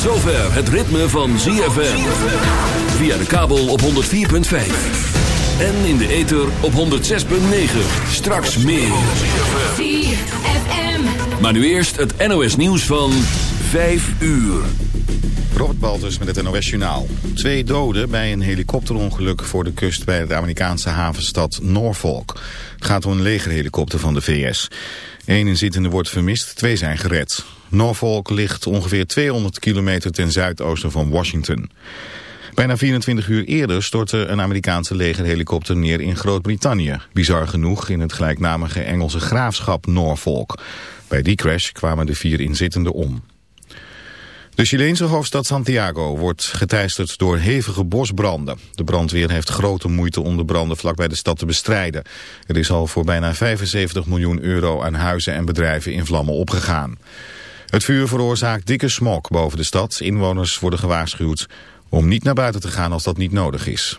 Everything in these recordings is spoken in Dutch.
Tot zover het ritme van ZFM. Via de kabel op 104.5. En in de ether op 106.9. Straks meer. ZFM. Maar nu eerst het NOS nieuws van 5 uur. Robert Baltus met het NOS Journaal. Twee doden bij een helikopterongeluk voor de kust bij de Amerikaanse havenstad Norfolk. Het gaat om een legerhelikopter van de VS. Eén inzittende wordt vermist, twee zijn gered. Norfolk ligt ongeveer 200 kilometer ten zuidoosten van Washington. Bijna 24 uur eerder stortte een Amerikaanse legerhelikopter neer in Groot-Brittannië. Bizar genoeg in het gelijknamige Engelse graafschap Norfolk. Bij die crash kwamen de vier inzittenden om. De Chileense hoofdstad Santiago wordt geteisterd door hevige bosbranden. De brandweer heeft grote moeite om de branden vlakbij de stad te bestrijden. Er is al voor bijna 75 miljoen euro aan huizen en bedrijven in vlammen opgegaan. Het vuur veroorzaakt dikke smog boven de stad. Inwoners worden gewaarschuwd om niet naar buiten te gaan als dat niet nodig is.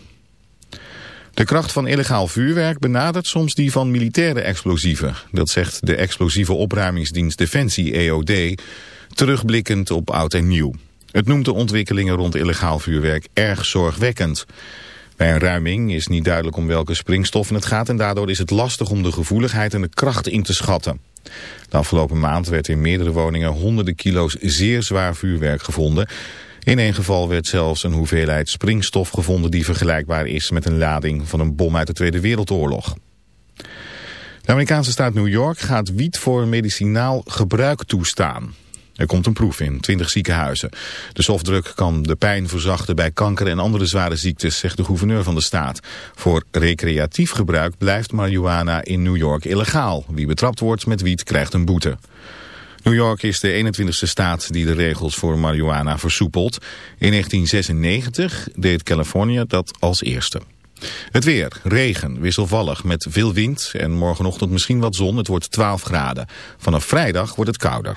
De kracht van illegaal vuurwerk benadert soms die van militaire explosieven. Dat zegt de explosieve opruimingsdienst Defensie EOD, terugblikkend op oud en nieuw. Het noemt de ontwikkelingen rond illegaal vuurwerk erg zorgwekkend. Bij een ruiming is niet duidelijk om welke springstoffen het gaat... en daardoor is het lastig om de gevoeligheid en de kracht in te schatten. De afgelopen maand werd in meerdere woningen honderden kilo's zeer zwaar vuurwerk gevonden... In één geval werd zelfs een hoeveelheid springstof gevonden die vergelijkbaar is met een lading van een bom uit de Tweede Wereldoorlog. De Amerikaanse staat New York gaat wiet voor medicinaal gebruik toestaan. Er komt een proef in, 20 ziekenhuizen. De softdruk kan de pijn verzachten bij kanker en andere zware ziektes, zegt de gouverneur van de staat. Voor recreatief gebruik blijft marihuana in New York illegaal. Wie betrapt wordt met wiet krijgt een boete. New York is de 21ste staat die de regels voor marihuana versoepelt. In 1996 deed Californië dat als eerste. Het weer, regen, wisselvallig met veel wind en morgenochtend misschien wat zon. Het wordt 12 graden. Vanaf vrijdag wordt het kouder.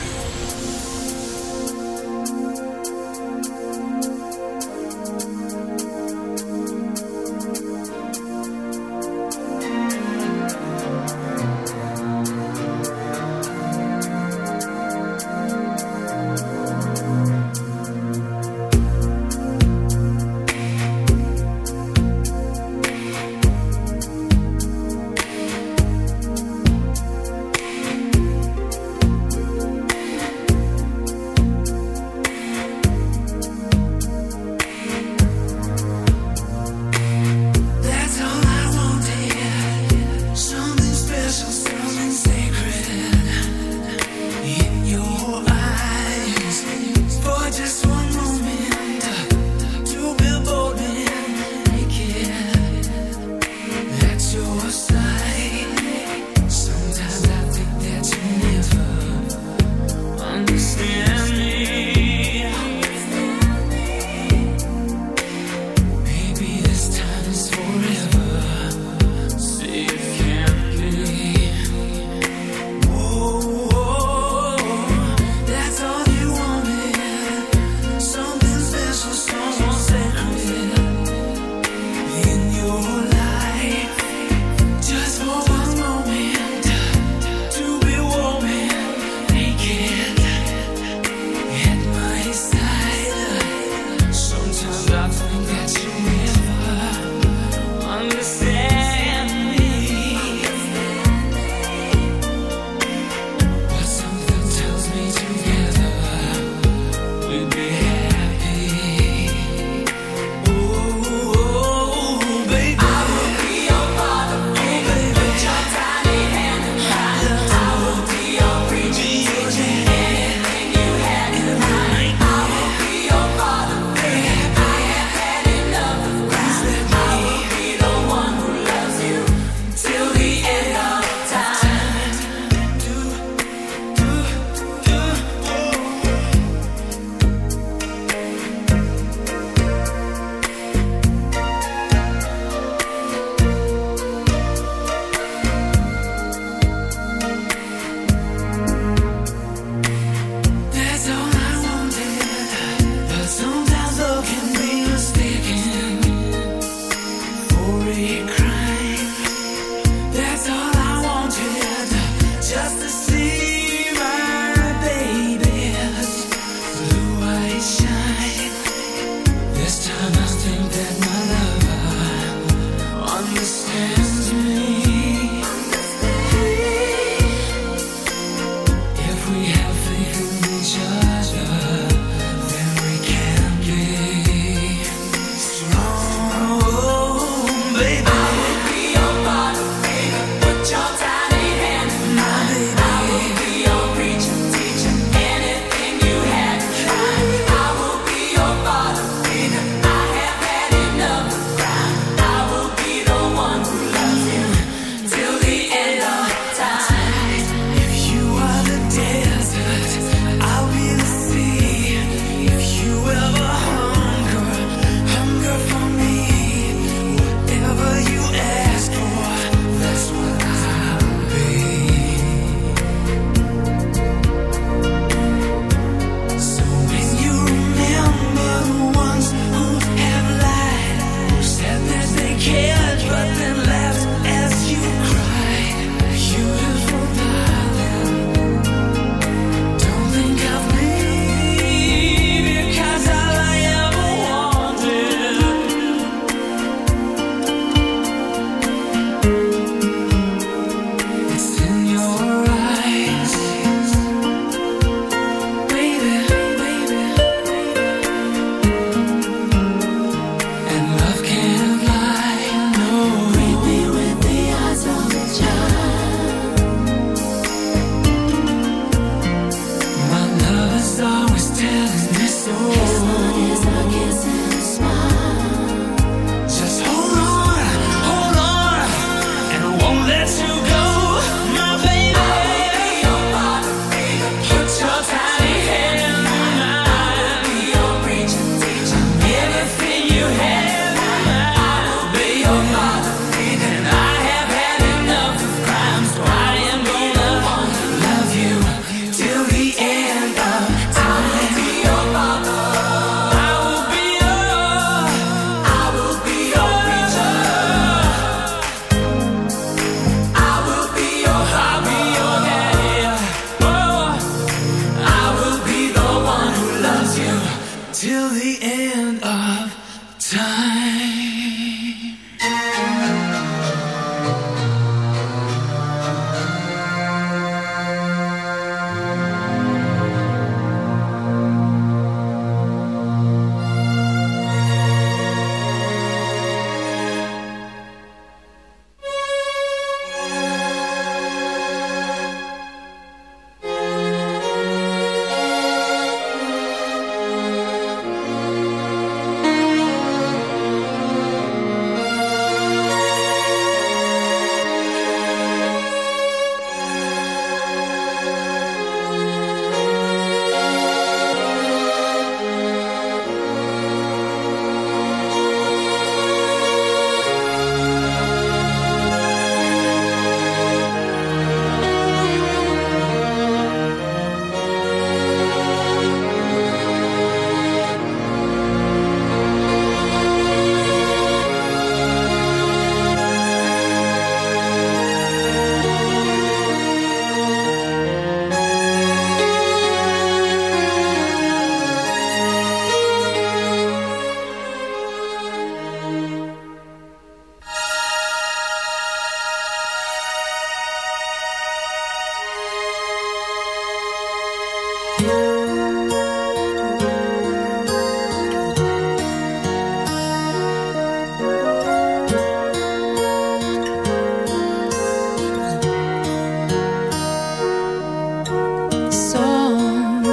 Song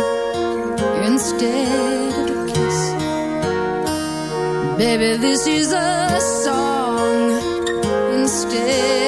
instead of a kiss. Baby, this is a song instead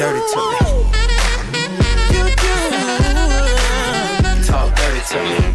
dirty to me. You do. Talk dirty to me.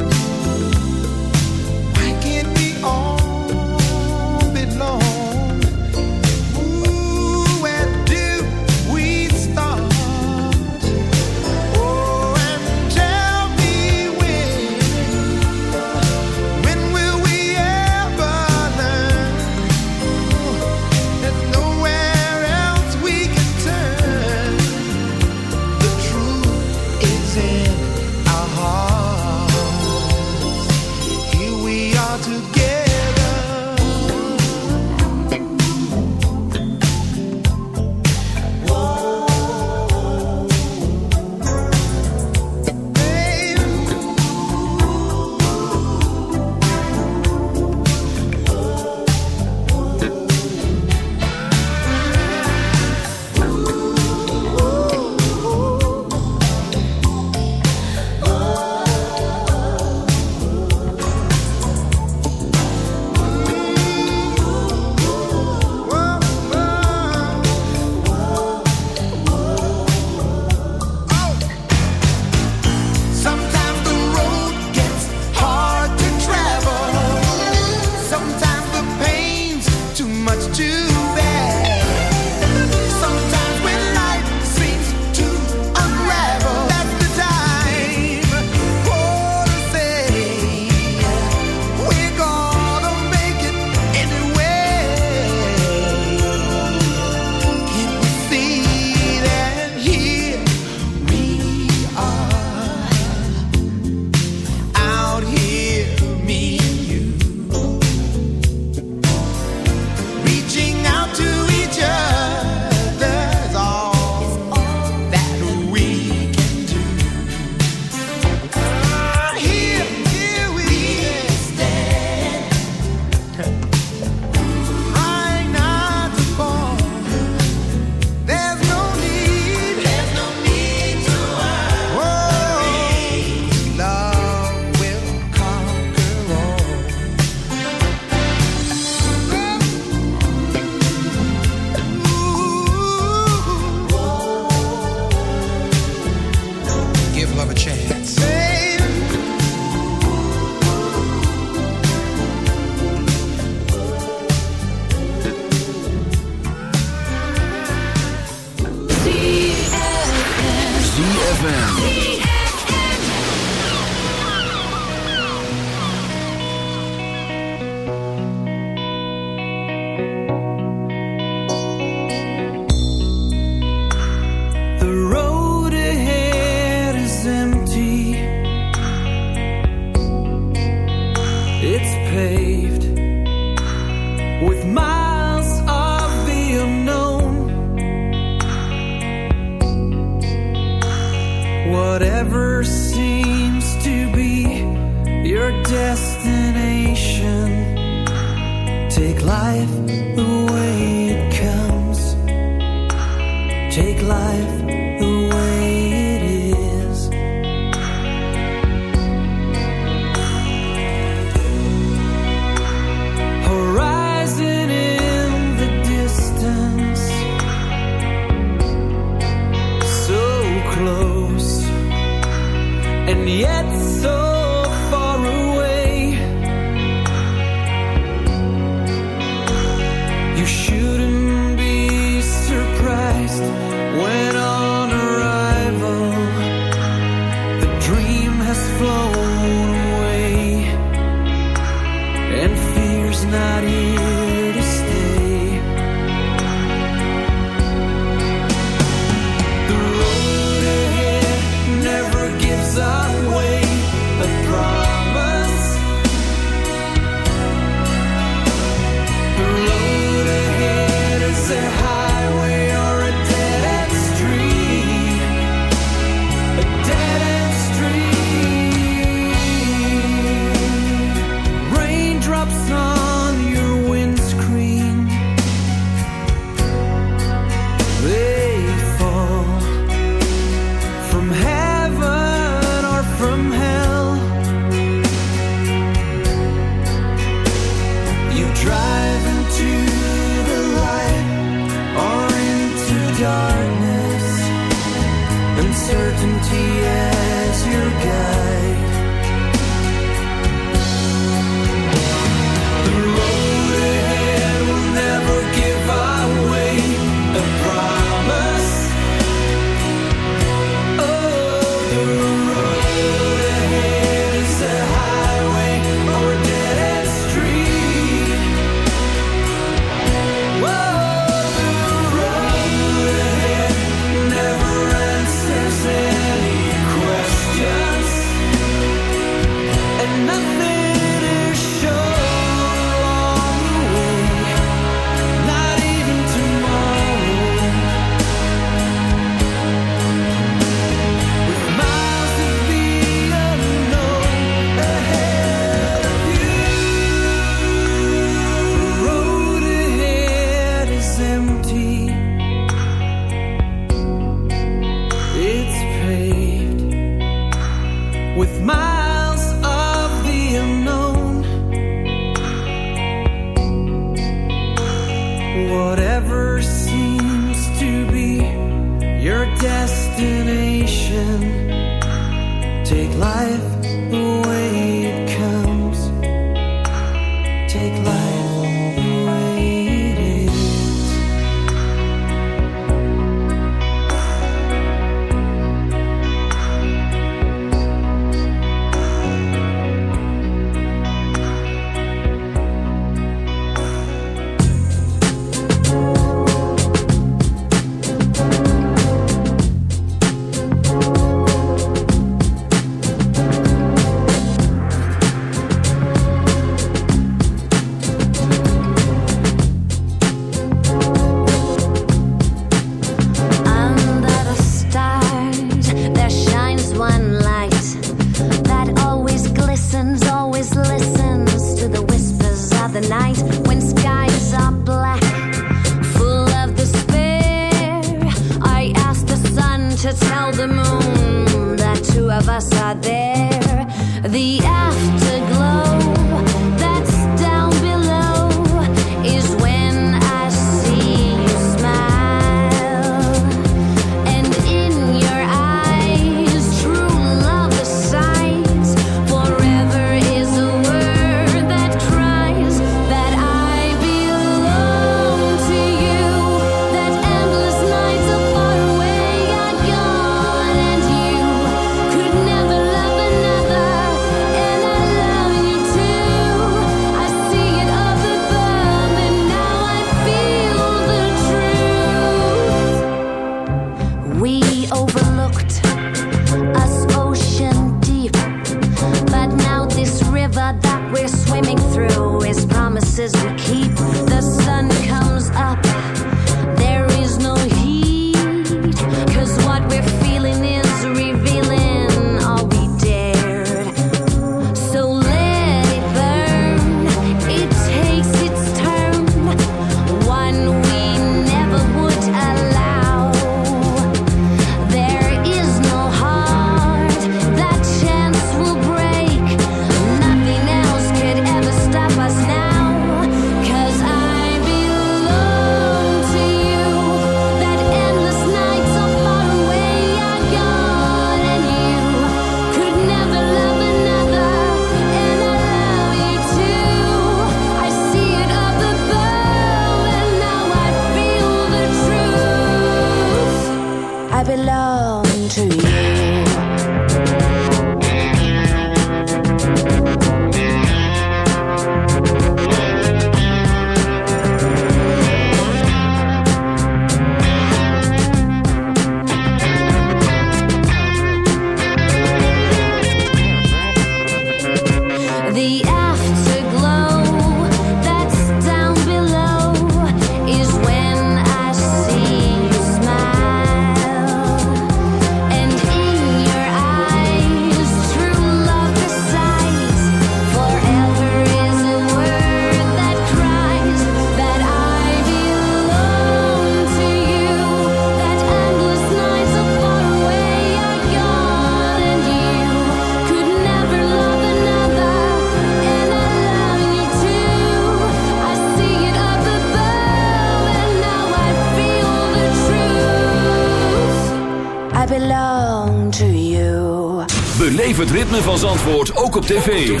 van antwoord ook op tv.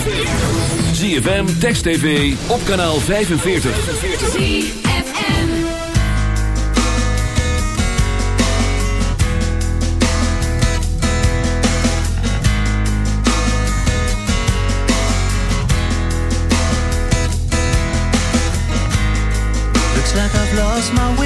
ZFM, Text TV, op kanaal 45. Looks like I've lost my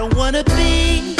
don't wanna be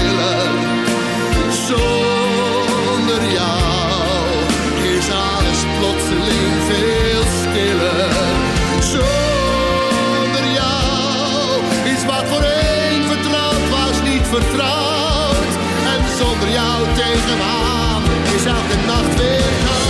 hem aan, de nacht weer gaan.